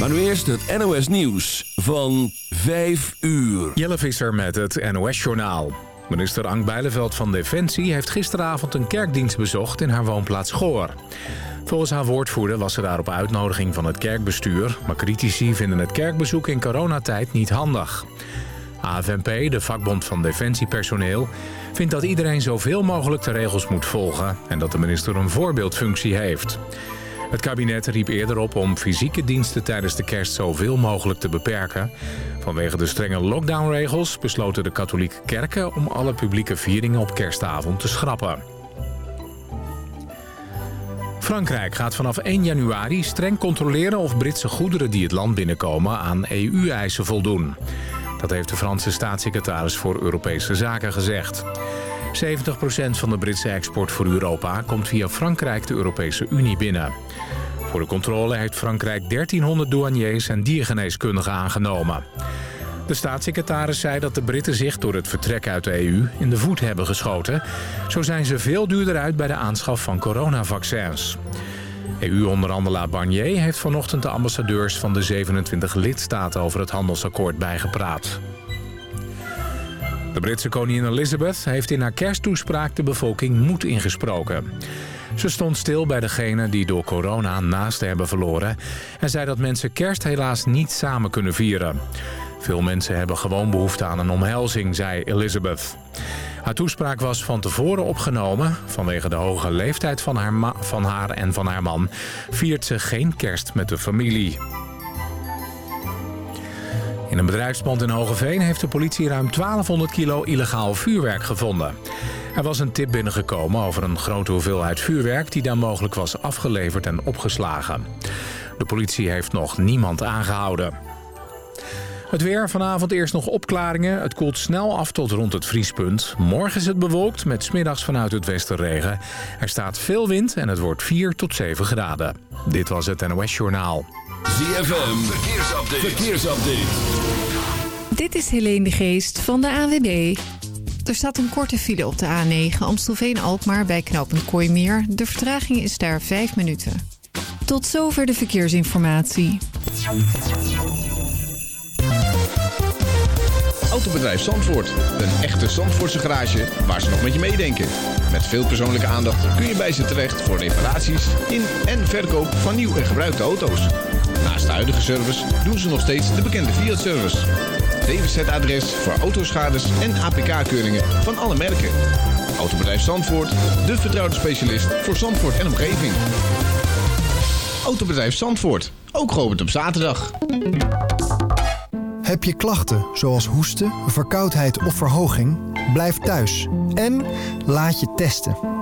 Maar nu eerst het NOS Nieuws van 5 uur. Jelle Visser met het NOS Journaal. Minister Ank Bijleveld van Defensie heeft gisteravond een kerkdienst bezocht in haar woonplaats Goor. Volgens haar woordvoerder was ze daar op uitnodiging van het kerkbestuur... maar critici vinden het kerkbezoek in coronatijd niet handig. AFNP, de vakbond van defensiepersoneel, vindt dat iedereen zoveel mogelijk de regels moet volgen... en dat de minister een voorbeeldfunctie heeft. Het kabinet riep eerder op om fysieke diensten tijdens de kerst zoveel mogelijk te beperken. Vanwege de strenge lockdownregels besloten de katholieke kerken om alle publieke vieringen op kerstavond te schrappen. Frankrijk gaat vanaf 1 januari streng controleren of Britse goederen die het land binnenkomen aan EU-eisen voldoen. Dat heeft de Franse staatssecretaris voor Europese Zaken gezegd. 70% van de Britse export voor Europa komt via Frankrijk de Europese Unie binnen. Voor de controle heeft Frankrijk 1300 douaniers en diergeneeskundigen aangenomen. De staatssecretaris zei dat de Britten zich door het vertrek uit de EU in de voet hebben geschoten. Zo zijn ze veel duurder uit bij de aanschaf van coronavaccins. EU-onderhandelaar Barnier heeft vanochtend de ambassadeurs van de 27 lidstaten over het handelsakkoord bijgepraat. De Britse koningin Elizabeth heeft in haar kersttoespraak de bevolking moed ingesproken. Ze stond stil bij degenen die door corona naasten hebben verloren... en zei dat mensen kerst helaas niet samen kunnen vieren. Veel mensen hebben gewoon behoefte aan een omhelzing, zei Elizabeth. Haar toespraak was van tevoren opgenomen. Vanwege de hoge leeftijd van haar, van haar en van haar man... viert ze geen kerst met de familie. In een bedrijfspand in Hogeveen heeft de politie ruim 1200 kilo illegaal vuurwerk gevonden. Er was een tip binnengekomen over een grote hoeveelheid vuurwerk... die daar mogelijk was afgeleverd en opgeslagen. De politie heeft nog niemand aangehouden. Het weer, vanavond eerst nog opklaringen. Het koelt snel af tot rond het vriespunt. Morgen is het bewolkt met smiddags vanuit het westen regen. Er staat veel wind en het wordt 4 tot 7 graden. Dit was het NOS Journaal. ZFM, verkeersupdate. verkeersupdate. Dit is Helene de Geest van de AWB. Er staat een korte file op de A9 Amstelveen-Alkmaar bij knooppunt Kooimeer. De vertraging is daar 5 minuten. Tot zover de verkeersinformatie. Autobedrijf Zandvoort. Een echte Zandvoortse garage waar ze nog met je meedenken. Met veel persoonlijke aandacht kun je bij ze terecht voor reparaties in en verkoop van nieuw en gebruikte auto's. Naast de huidige service doen ze nog steeds de bekende Fiat-service. DWZ-adres voor autoschades en APK-keuringen van alle merken. Autobedrijf Zandvoort, de vertrouwde specialist voor Zandvoort en omgeving. Autobedrijf Zandvoort, ook geopend op zaterdag. Heb je klachten zoals hoesten, verkoudheid of verhoging? Blijf thuis en laat je testen.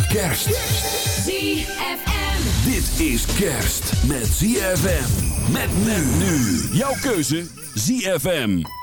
Kerst. ZFM. Dit is kerst met ZFM. Met men nu. Jouw keuze ZFM.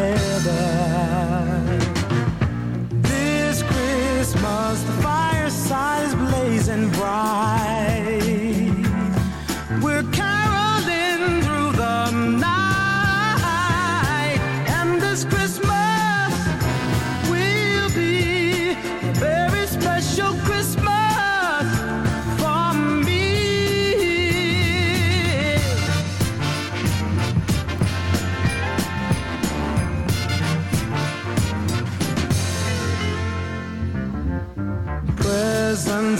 together. This Christmas, the fireside is blazing bright.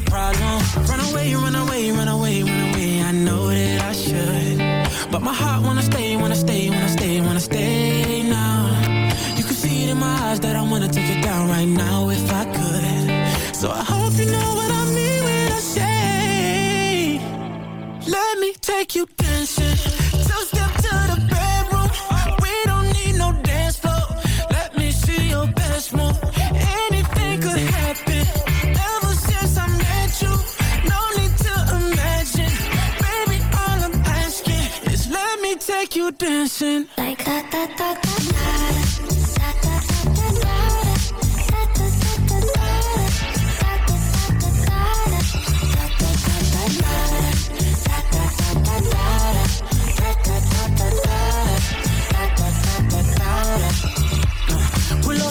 problem. Run away, run away, run away, run away. I know that I should, but my heart wanna stay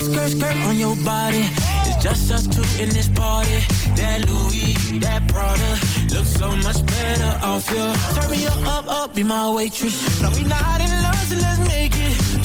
skirt, skirt on your body. It's just us two in this party. That Louis, that Prada, looks so much better off you. Turn me up, up, up, be my waitress. No, we not in love, so let's make it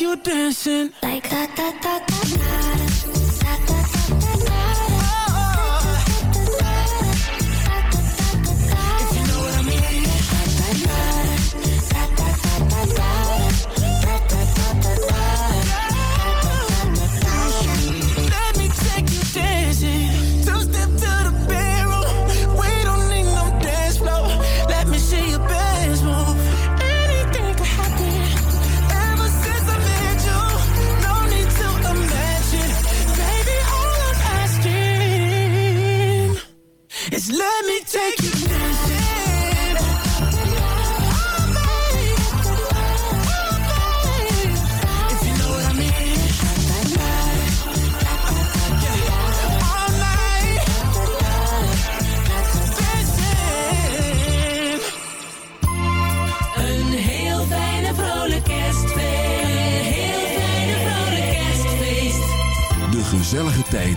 you dancing like da da da da da.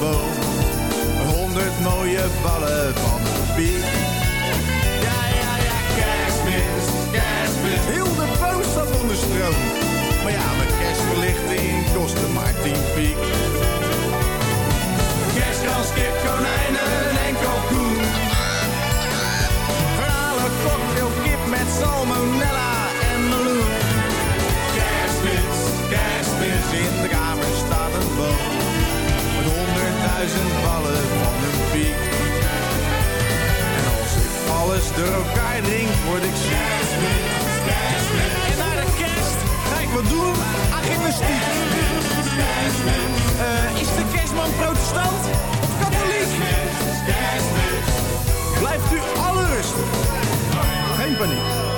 Een boom. Honderd mooie ballen van de honderdduizend ballen van een piek. En als ik alles door elkaar drink, word ik kerstmis. En naar de kerst ga ik wat doen aan gymnastiek. Eh, is de kerstman protestant of katholiek? Blijft u alle rustig. Geen paniek.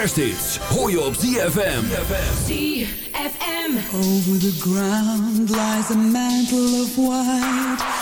kersthits. Hoor je op ZFM. ZFM. Over the ground lies a mantle of white.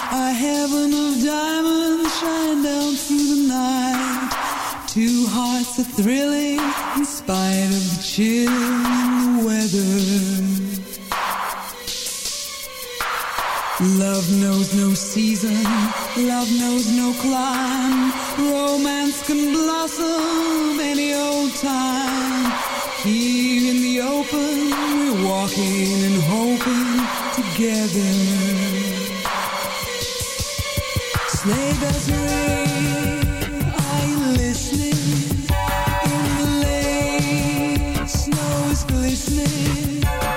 listening.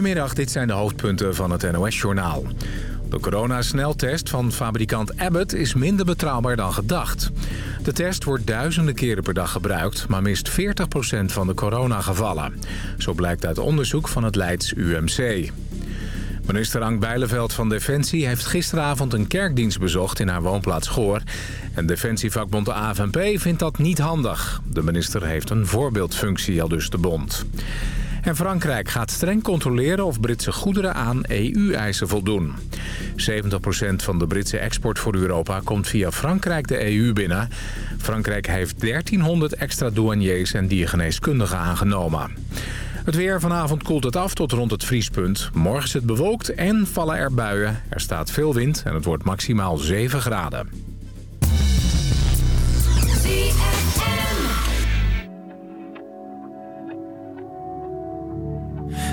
Goedemiddag, dit zijn de hoofdpunten van het NOS-journaal. De coronasneltest van fabrikant Abbott is minder betrouwbaar dan gedacht. De test wordt duizenden keren per dag gebruikt, maar mist 40% van de coronagevallen. Zo blijkt uit onderzoek van het Leids UMC. Minister Ank Bijleveld van Defensie heeft gisteravond een kerkdienst bezocht in haar woonplaats Goor. En Defensievakbond de AFNP vindt dat niet handig. De minister heeft een voorbeeldfunctie, al dus de bond. En Frankrijk gaat streng controleren of Britse goederen aan EU-eisen voldoen. 70% van de Britse export voor Europa komt via Frankrijk de EU binnen. Frankrijk heeft 1300 extra douaniers en diergeneeskundigen aangenomen. Het weer vanavond koelt het af tot rond het vriespunt. Morgen is het bewolkt en vallen er buien. Er staat veel wind en het wordt maximaal 7 graden.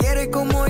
quiere como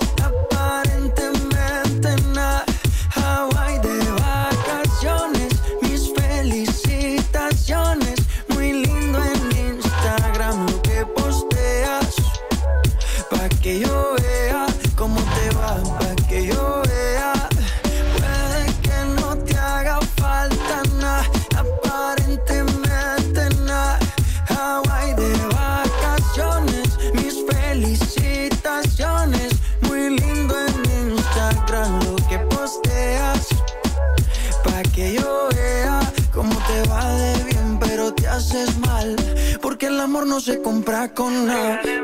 con nada.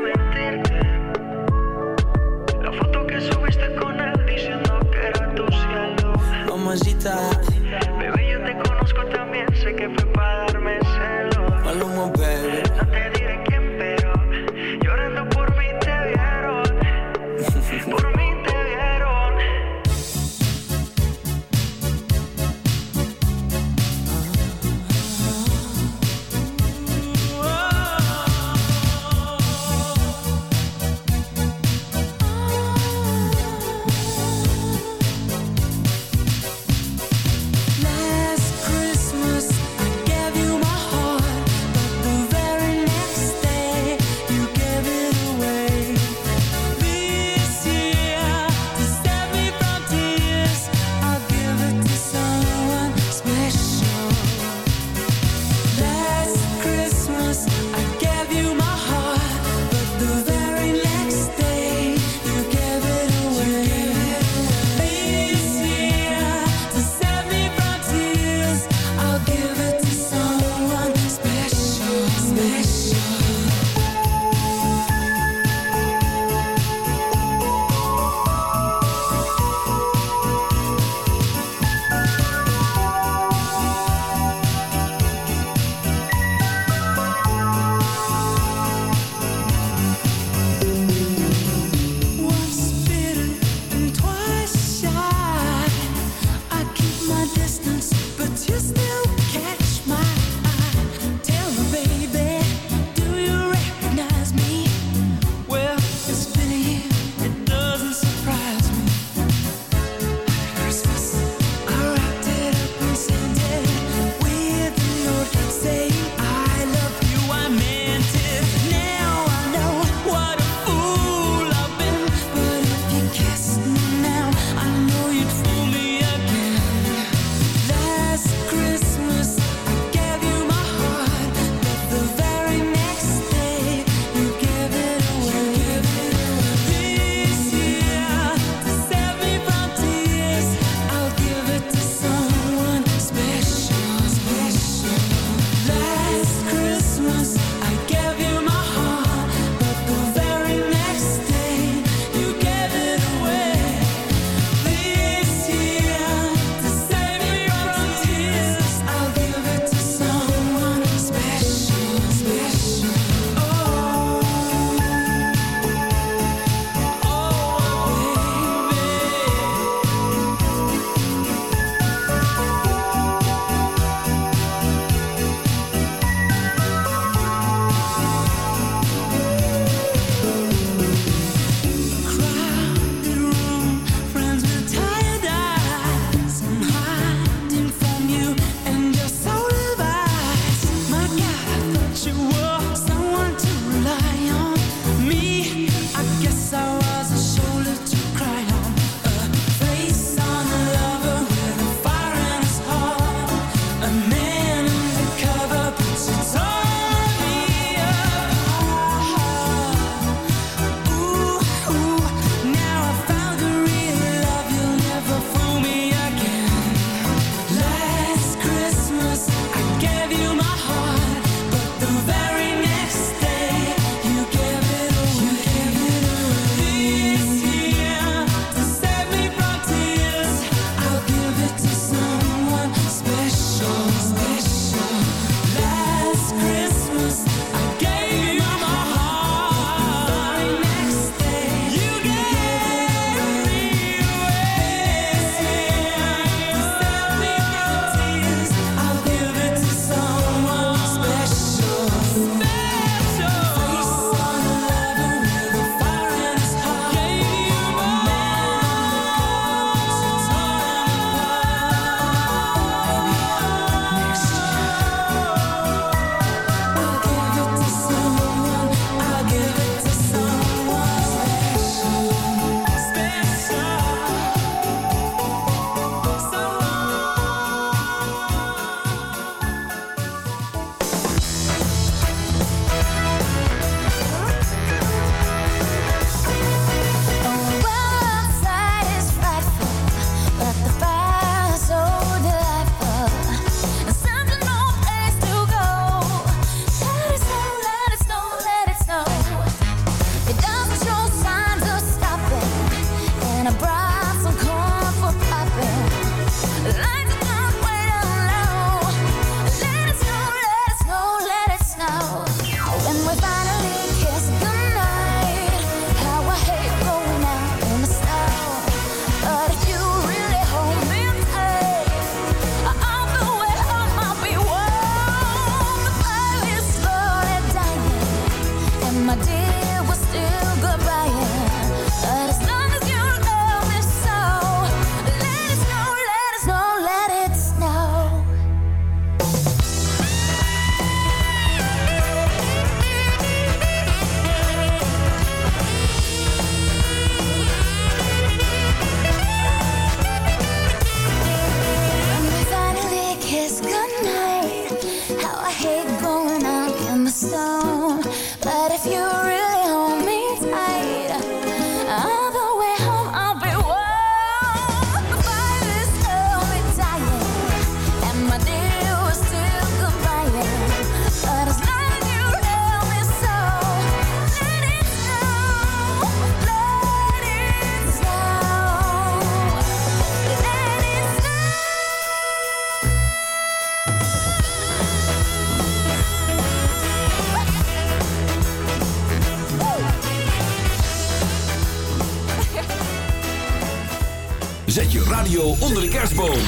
Zet je radio onder de kerstboom.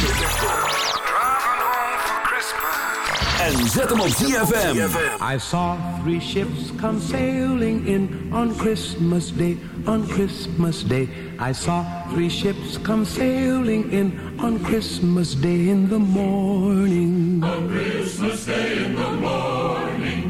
En zet hem op ZFM. I saw three ships come sailing in on Christmas Day, on Christmas Day. I saw three ships come sailing in on Christmas Day in the morning. On Christmas Day in the morning.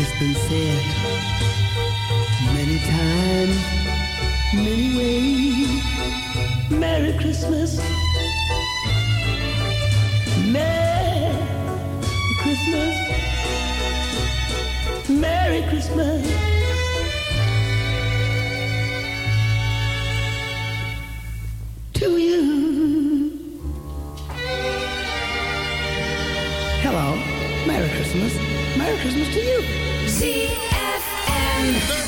It's been said many times, many ways, Merry Christmas, Merry Christmas. Merry Christmas. To you. Christmas. Merry Christmas to you. ZFM.